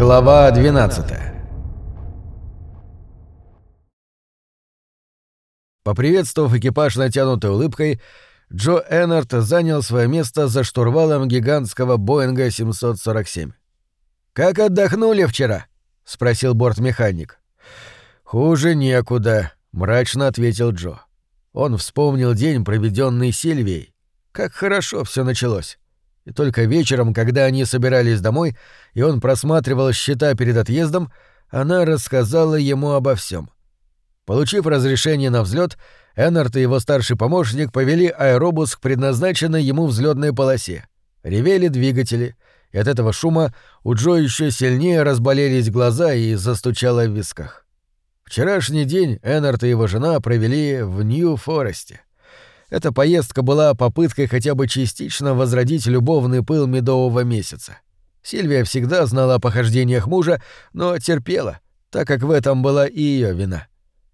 Глава 12 Поприветствовав экипаж натянутой улыбкой, Джо Эннард занял свое место за штурвалом гигантского Боинга 747. «Как отдохнули вчера?» — спросил бортмеханик. «Хуже некуда», — мрачно ответил Джо. Он вспомнил день, проведенный Сильвией. Как хорошо все началось. И только вечером, когда они собирались домой, и он просматривал счета перед отъездом, она рассказала ему обо всем. Получив разрешение на взлет, Эннард и его старший помощник повели аэробус к предназначенной ему взлетной полосе. Ревели двигатели, и от этого шума у Джо еще сильнее разболелись глаза и застучало в висках. Вчерашний день Эннард и его жена провели в Нью-Форесте. Эта поездка была попыткой хотя бы частично возродить любовный пыл медового месяца. Сильвия всегда знала о похождениях мужа, но терпела, так как в этом была и ее вина.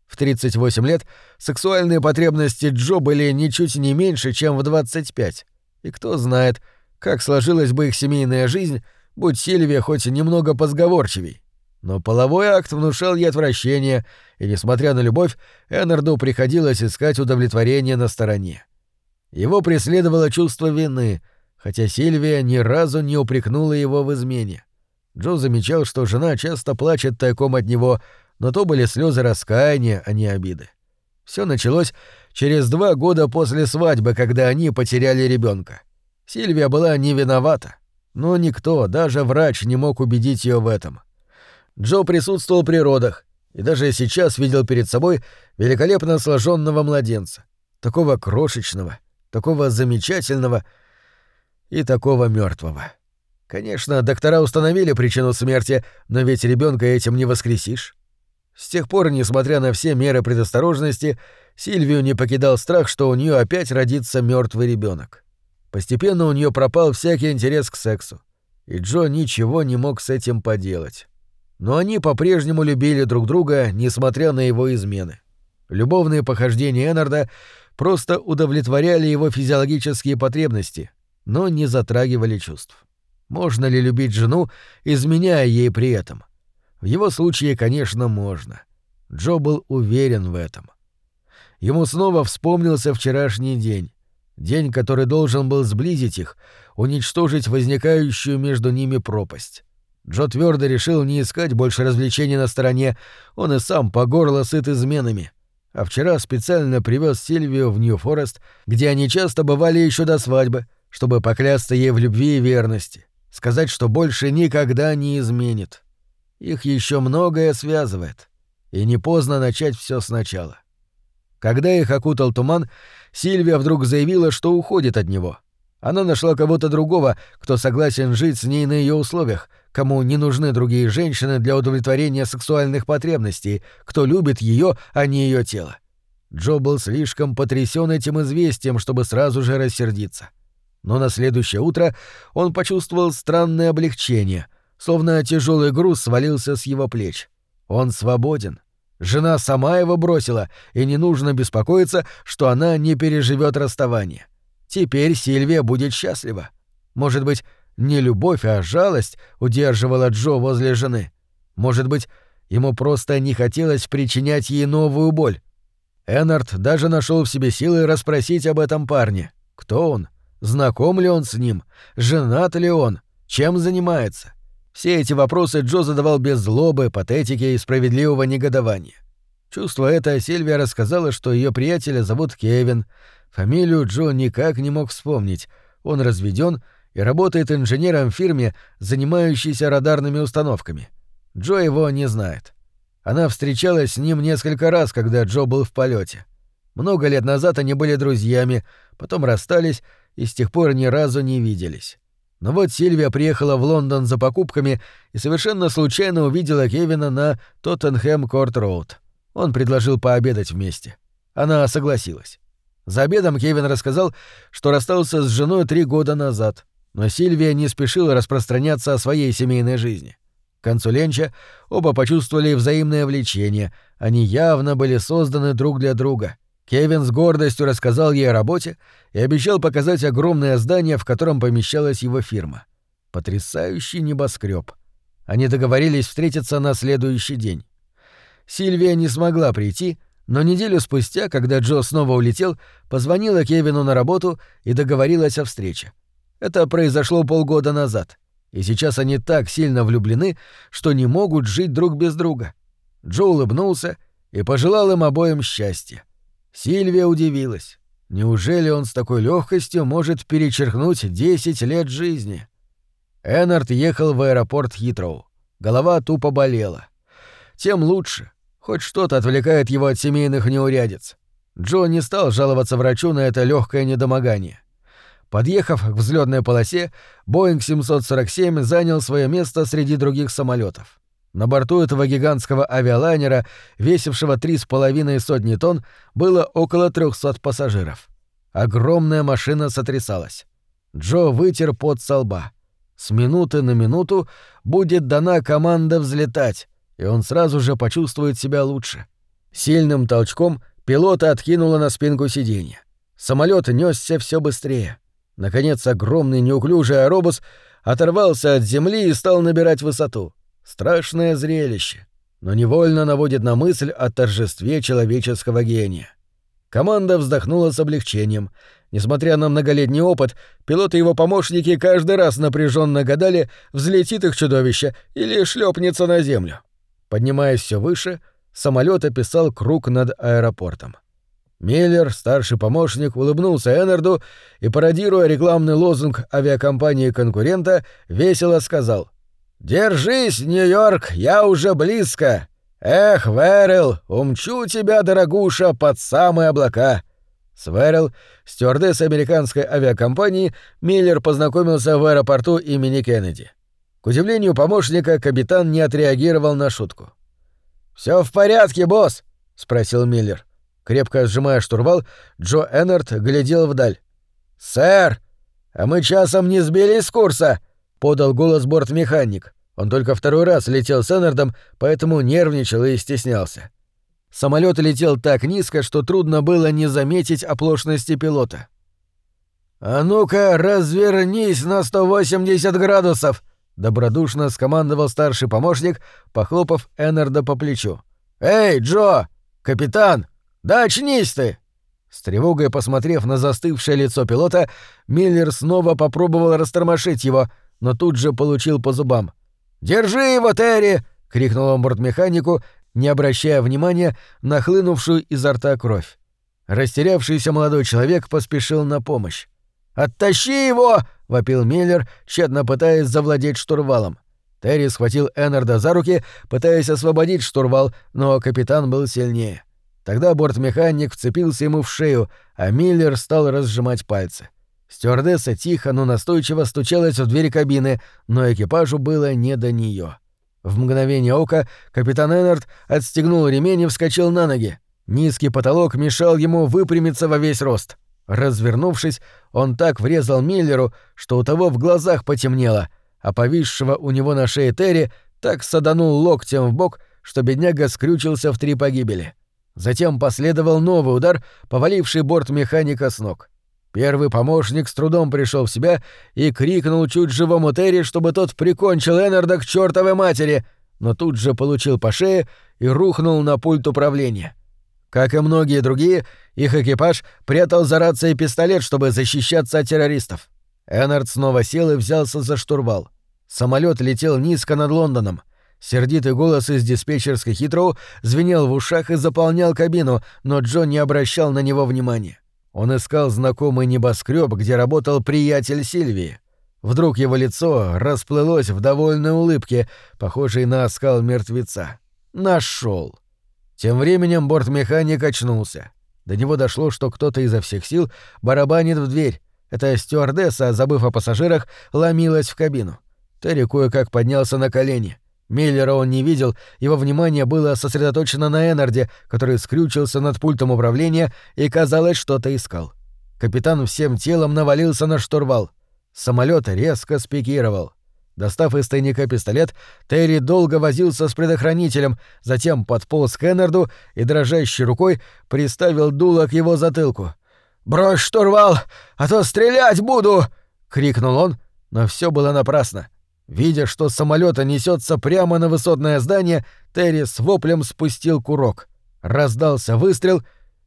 В 38 лет сексуальные потребности Джо были ничуть не меньше, чем в 25. И кто знает, как сложилась бы их семейная жизнь, будь Сильвия хоть немного позговорчивей. Но половой акт внушал ей отвращение, и, несмотря на любовь, Эннарду приходилось искать удовлетворение на стороне. Его преследовало чувство вины, хотя Сильвия ни разу не упрекнула его в измене. Джо замечал, что жена часто плачет тайком от него, но то были слезы раскаяния, а не обиды. Все началось через два года после свадьбы, когда они потеряли ребенка. Сильвия была не виновата, но никто, даже врач, не мог убедить ее в этом. Джо присутствовал при родах и даже сейчас видел перед собой великолепно сложенного младенца, такого крошечного, такого замечательного и такого мертвого. Конечно, доктора установили причину смерти, но ведь ребенка этим не воскресишь. С тех пор, несмотря на все меры предосторожности, Сильвию не покидал страх, что у нее опять родится мертвый ребенок. Постепенно у нее пропал всякий интерес к сексу, и Джо ничего не мог с этим поделать но они по-прежнему любили друг друга, несмотря на его измены. Любовные похождения Эннарда просто удовлетворяли его физиологические потребности, но не затрагивали чувств. Можно ли любить жену, изменяя ей при этом? В его случае, конечно, можно. Джо был уверен в этом. Ему снова вспомнился вчерашний день. День, который должен был сблизить их, уничтожить возникающую между ними пропасть. Джо твердо решил не искать больше развлечений на стороне, он и сам по горло сыт изменами. А вчера специально привез Сильвию в Нью-Форест, где они часто бывали еще до свадьбы, чтобы поклясться ей в любви и верности, сказать, что больше никогда не изменит. Их еще многое связывает, и не поздно начать все сначала. Когда их окутал туман, Сильвия вдруг заявила, что уходит от него. Она нашла кого-то другого, кто согласен жить с ней на ее условиях, кому не нужны другие женщины для удовлетворения сексуальных потребностей, кто любит ее, а не ее тело. Джо был слишком потрясен этим известием, чтобы сразу же рассердиться. Но на следующее утро он почувствовал странное облегчение, словно тяжелый груз свалился с его плеч. Он свободен. Жена сама его бросила, и не нужно беспокоиться, что она не переживет расставание. Теперь Сильвия будет счастлива. Может быть, не любовь, а жалость удерживала Джо возле жены. Может быть, ему просто не хотелось причинять ей новую боль. Эннард даже нашел в себе силы расспросить об этом парне. Кто он? Знаком ли он с ним? Женат ли он? Чем занимается? Все эти вопросы Джо задавал без злобы, патетики и справедливого негодования. Чувствуя это, Сильвия рассказала, что ее приятеля зовут Кевин. Фамилию Джо никак не мог вспомнить. Он разведен и работает инженером в фирме, занимающейся радарными установками. Джо его не знает. Она встречалась с ним несколько раз, когда Джо был в полете. Много лет назад они были друзьями, потом расстались и с тех пор ни разу не виделись. Но вот Сильвия приехала в Лондон за покупками и совершенно случайно увидела Кевина на Тоттенхэм-Корт-Роуд. Он предложил пообедать вместе. Она согласилась. За обедом Кевин рассказал, что расстался с женой три года назад, но Сильвия не спешила распространяться о своей семейной жизни. К концу ленча оба почувствовали взаимное влечение, они явно были созданы друг для друга. Кевин с гордостью рассказал ей о работе и обещал показать огромное здание, в котором помещалась его фирма. Потрясающий небоскреб. Они договорились встретиться на следующий день. Сильвия не смогла прийти, но неделю спустя, когда Джо снова улетел, позвонила Кевину на работу и договорилась о встрече. Это произошло полгода назад, и сейчас они так сильно влюблены, что не могут жить друг без друга. Джо улыбнулся и пожелал им обоим счастья. Сильвия удивилась. Неужели он с такой легкостью может перечеркнуть 10 лет жизни? Эннард ехал в аэропорт Хитроу. Голова тупо болела. Тем лучше. Хоть что-то отвлекает его от семейных неурядиц. Джо не стал жаловаться врачу на это легкое недомогание. Подъехав к взлетной полосе, Боинг 747 занял свое место среди других самолетов. На борту этого гигантского авиалайнера, весившего три с половиной сотни тонн, было около 300 пассажиров. Огромная машина сотрясалась. Джо вытер пот со лба. С минуты на минуту будет дана команда взлетать, и он сразу же почувствует себя лучше. Сильным толчком пилота откинуло на спинку сиденья. Самолет несся все быстрее. Наконец, огромный неуклюжий аэробус оторвался от земли и стал набирать высоту. Страшное зрелище, но невольно наводит на мысль о торжестве человеческого гения. Команда вздохнула с облегчением. Несмотря на многолетний опыт, пилот и его помощники каждый раз напряженно гадали, взлетит их чудовище или шлепнется на землю. Поднимаясь все выше, самолет описал круг над аэропортом. Миллер, старший помощник, улыбнулся Эннарду и, пародируя рекламный лозунг авиакомпании-конкурента, весело сказал «Держись, Нью-Йорк, я уже близко! Эх, Верил, умчу тебя, дорогуша, под самые облака!» С Верил, стюардесс американской авиакомпании, Миллер познакомился в аэропорту имени Кеннеди. К удивлению помощника, капитан не отреагировал на шутку. «Все в порядке, босс?» — спросил Миллер. Крепко сжимая штурвал, Джо Эннард глядел вдаль. «Сэр, а мы часом не сбились с курса?» — подал голос бортмеханик. Он только второй раз летел с Эннардом, поэтому нервничал и стеснялся. Самолет летел так низко, что трудно было не заметить оплошности пилота. «А ну-ка, развернись на 180 градусов!» — добродушно скомандовал старший помощник, похлопав Эннарда по плечу. «Эй, Джо! Капитан! Да очнись ты!» С тревогой посмотрев на застывшее лицо пилота, Миллер снова попробовал растормошить его, но тут же получил по зубам. «Держи его, Терри!» — крикнул он бортмеханику, не обращая внимания на хлынувшую изо рта кровь. Растерявшийся молодой человек поспешил на помощь. «Оттащи его!» — вопил Миллер, тщетно пытаясь завладеть штурвалом. Терри схватил Эннарда за руки, пытаясь освободить штурвал, но капитан был сильнее. Тогда бортмеханик вцепился ему в шею, а Миллер стал разжимать пальцы. Стюардесса тихо, но настойчиво стучалась в дверь кабины, но экипажу было не до нее. В мгновение ока капитан Эннард отстегнул ремень и вскочил на ноги. Низкий потолок мешал ему выпрямиться во весь рост. Развернувшись, он так врезал Миллеру, что у того в глазах потемнело, а повисшего у него на шее Терри так саданул локтем в бок, что бедняга скрючился в три погибели. Затем последовал новый удар, поваливший борт механика с ног. Первый помощник с трудом пришел в себя и крикнул чуть живому Терри, чтобы тот прикончил Эннарда к чертовой матери, но тут же получил по шее и рухнул на пульт управления. Как и многие другие, их экипаж прятал за рацией пистолет, чтобы защищаться от террористов. Эннард снова сел и взялся за штурвал. Самолет летел низко над Лондоном — Сердитый голос из диспетчерской хитроу звенел в ушах и заполнял кабину, но Джо не обращал на него внимания. Он искал знакомый небоскреб, где работал приятель Сильвии. Вдруг его лицо расплылось в довольной улыбке, похожей на оскал мертвеца. Нашел. Тем временем бортмеханик очнулся. До него дошло, что кто-то изо всех сил барабанит в дверь. Эта стюардесса, забыв о пассажирах, ломилась в кабину. Терри кое-как поднялся на колени. Миллера он не видел, его внимание было сосредоточено на Эннарде, который скрючился над пультом управления и, казалось, что-то искал. Капитан всем телом навалился на штурвал. Самолет резко спикировал. Достав из тайника пистолет, Терри долго возился с предохранителем, затем подполз к Эннарду и дрожащей рукой приставил дуло к его затылку. «Брось штурвал, а то стрелять буду!» — крикнул он, но все было напрасно. Видя, что самолета несется прямо на высотное здание, Терри с воплем спустил курок. Раздался выстрел,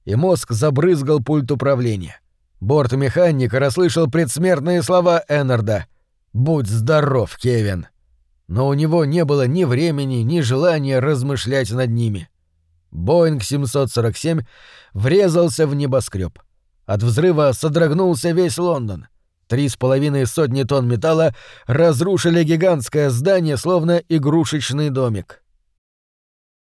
и мозг забрызгал пульт управления. Бортмеханик расслышал предсмертные слова Эннарда. «Будь здоров, Кевин!» Но у него не было ни времени, ни желания размышлять над ними. Боинг 747 врезался в небоскреб. От взрыва содрогнулся весь Лондон. Три с половиной сотни тонн металла разрушили гигантское здание, словно игрушечный домик.